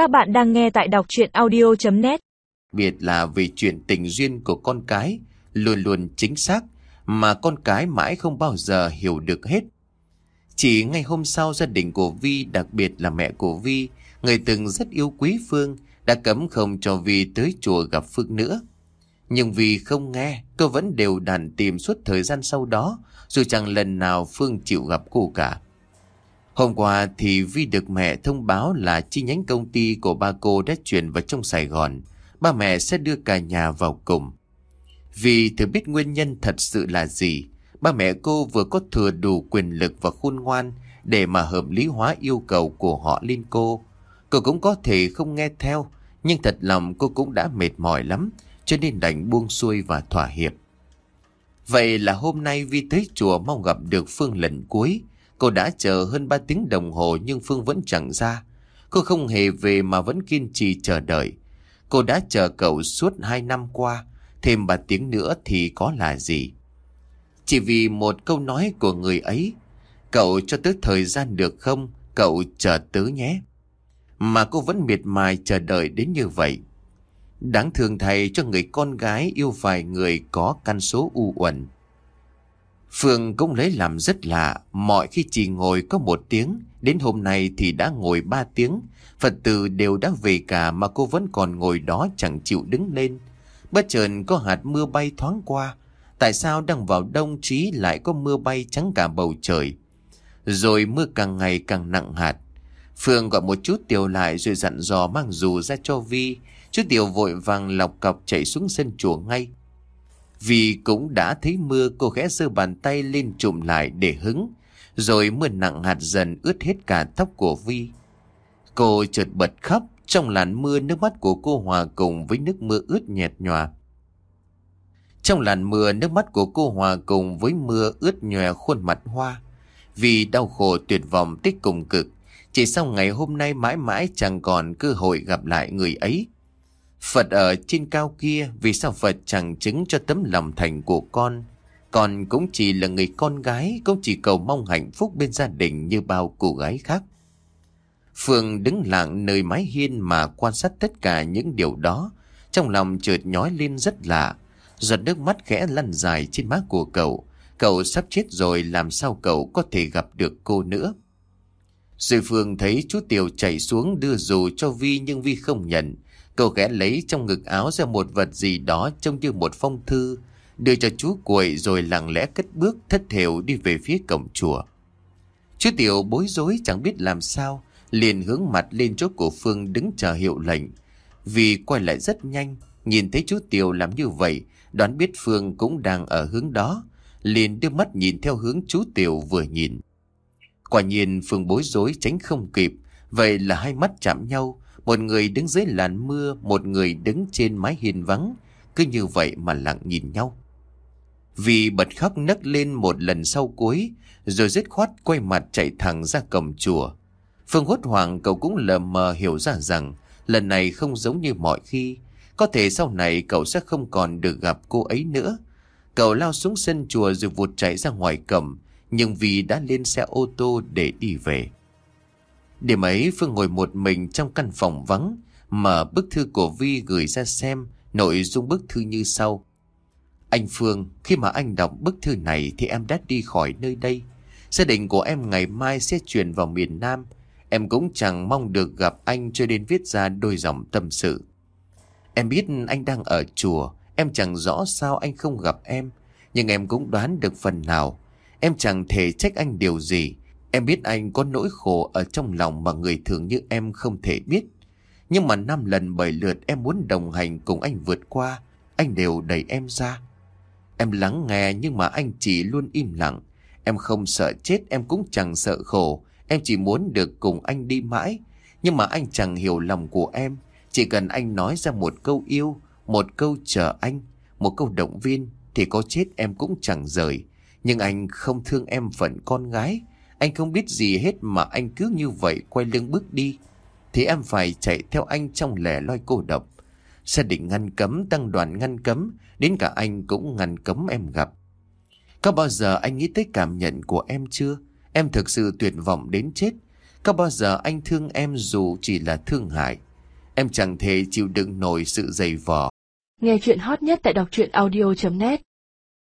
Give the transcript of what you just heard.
Các bạn đang nghe tại đọc chuyện audio.net Biệt là vì chuyện tình duyên của con cái luôn luôn chính xác mà con cái mãi không bao giờ hiểu được hết. Chỉ ngày hôm sau gia đình của Vi, đặc biệt là mẹ của Vi, người từng rất yêu quý Phương, đã cấm không cho Vi tới chùa gặp Phương nữa. Nhưng vì không nghe, cô vẫn đều đàn tìm suốt thời gian sau đó, dù chẳng lần nào Phương chịu gặp cô cả. Hôm qua thì Vi được mẹ thông báo là chi nhánh công ty của ba cô đã chuyển vào trong Sài Gòn. Ba mẹ sẽ đưa cả nhà vào cùng. Vì thử biết nguyên nhân thật sự là gì, ba mẹ cô vừa có thừa đủ quyền lực và khôn ngoan để mà hợp lý hóa yêu cầu của họ lên cô. Cô cũng có thể không nghe theo, nhưng thật lòng cô cũng đã mệt mỏi lắm, cho nên đành buông xuôi và thỏa hiệp. Vậy là hôm nay Vi tới chùa mong gặp được Phương lần cuối. Cô đã chờ hơn 3 tiếng đồng hồ nhưng Phương vẫn chẳng ra. Cô không hề về mà vẫn kiên trì chờ đợi. Cô đã chờ cậu suốt 2 năm qua, thêm 3 tiếng nữa thì có là gì? Chỉ vì một câu nói của người ấy, cậu cho tới thời gian được không, cậu chờ tớ nhé. Mà cô vẫn miệt mài chờ đợi đến như vậy. Đáng thương thay cho người con gái yêu vài người có căn số u uẩn. Phương cũng lấy làm rất lạ, mọi khi chỉ ngồi có một tiếng, đến hôm nay thì đã ngồi ba tiếng. Phật tử đều đã về cả mà cô vẫn còn ngồi đó chẳng chịu đứng lên. Bất chợt có hạt mưa bay thoáng qua. Tại sao đang vào đông trí lại có mưa bay trắng cả bầu trời? Rồi mưa càng ngày càng nặng hạt. Phương gọi một chút tiểu lại rồi dặn dò mang dù ra cho Vi. Chú tiểu vội vàng lọc cọc chạy xuống sân chùa ngay. Vì cũng đã thấy mưa, cô khẽ giơ bàn tay lên trùm lại để hứng. Rồi mưa nặng hạt dần ướt hết cả tóc của Vi. Cô chợt bật khóc, trong làn mưa nước mắt của cô hòa cùng với nước mưa ướt nhẹt nhòa. Trong làn mưa nước mắt của cô hòa cùng với mưa ướt nhòe khuôn mặt hoa. Vì đau khổ tuyệt vọng tích cùng cực. Chỉ sau ngày hôm nay mãi mãi chẳng còn cơ hội gặp lại người ấy. Phật ở trên cao kia vì sao Phật chẳng chứng cho tấm lòng thành của con. Con cũng chỉ là người con gái, cũng chỉ cầu mong hạnh phúc bên gia đình như bao cô gái khác. Phương đứng lặng nơi mái hiên mà quan sát tất cả những điều đó. Trong lòng chợt nhói lên rất lạ. Giọt nước mắt khẽ lăn dài trên má của cậu. Cậu sắp chết rồi làm sao cậu có thể gặp được cô nữa. Rồi Phương thấy chú Tiểu chạy xuống đưa dù cho Vi nhưng Vi không nhận. Cậu ghé lấy trong ngực áo ra một vật gì đó trông như một phong thư. Đưa cho chú cuội rồi lặng lẽ cất bước thất thểu đi về phía cổng chùa. Chú Tiểu bối rối chẳng biết làm sao liền hướng mặt lên chỗ của Phương đứng chờ hiệu lệnh. Vì quay lại rất nhanh, nhìn thấy chú Tiểu làm như vậy, đoán biết Phương cũng đang ở hướng đó, liền đưa mắt nhìn theo hướng chú Tiểu vừa nhìn. Quả nhiên Phương bối rối tránh không kịp, vậy là hai mắt chạm nhau, một người đứng dưới làn mưa, một người đứng trên mái hiên vắng, cứ như vậy mà lặng nhìn nhau. Vì bật khóc nấc lên một lần sau cuối, rồi dứt khoát quay mặt chạy thẳng ra cổng chùa. Phương hốt hoảng cậu cũng lờ mờ hiểu ra rằng lần này không giống như mọi khi. Có thể sau này cậu sẽ không còn được gặp cô ấy nữa. Cậu lao xuống sân chùa rồi vụt chạy ra ngoài cổng, nhưng vì đã lên xe ô tô để đi về. Điểm ấy Phương ngồi một mình trong căn phòng vắng, mở bức thư của Vi gửi ra xem, nội dung bức thư như sau. Anh Phương, khi mà anh đọc bức thư này thì em đã đi khỏi nơi đây. Gia đình của em ngày mai sẽ chuyển vào miền Nam. Em cũng chẳng mong được gặp anh cho đến viết ra đôi dòng tâm sự. Em biết anh đang ở chùa, em chẳng rõ sao anh không gặp em, nhưng em cũng đoán được phần nào. Em chẳng thể trách anh điều gì. Em biết anh có nỗi khổ ở trong lòng mà người thường như em không thể biết. Nhưng mà năm lần bảy lượt em muốn đồng hành cùng anh vượt qua, anh đều đẩy em ra. Em lắng nghe nhưng mà anh chỉ luôn im lặng. Em không sợ chết, em cũng chẳng sợ khổ. Em chỉ muốn được cùng anh đi mãi. Nhưng mà anh chẳng hiểu lòng của em. Chỉ cần anh nói ra một câu yêu, một câu chờ anh, một câu động viên, thì có chết em cũng chẳng rời. Nhưng anh không thương em phận con gái. Anh không biết gì hết mà anh cứ như vậy quay lưng bước đi. Thì em phải chạy theo anh trong lẻ loi cô độc. Gia đình ngăn cấm, tăng đoàn ngăn cấm, đến cả anh cũng ngăn cấm em gặp. Có bao giờ anh nghĩ tới cảm nhận của em chưa? Em thực sự tuyệt vọng đến chết. Có bao giờ anh thương em dù chỉ là thương hại? Em chẳng thể chịu đựng nổi sự dày vò. Nghe chuyện hot nhất tại đọc truyện audio.net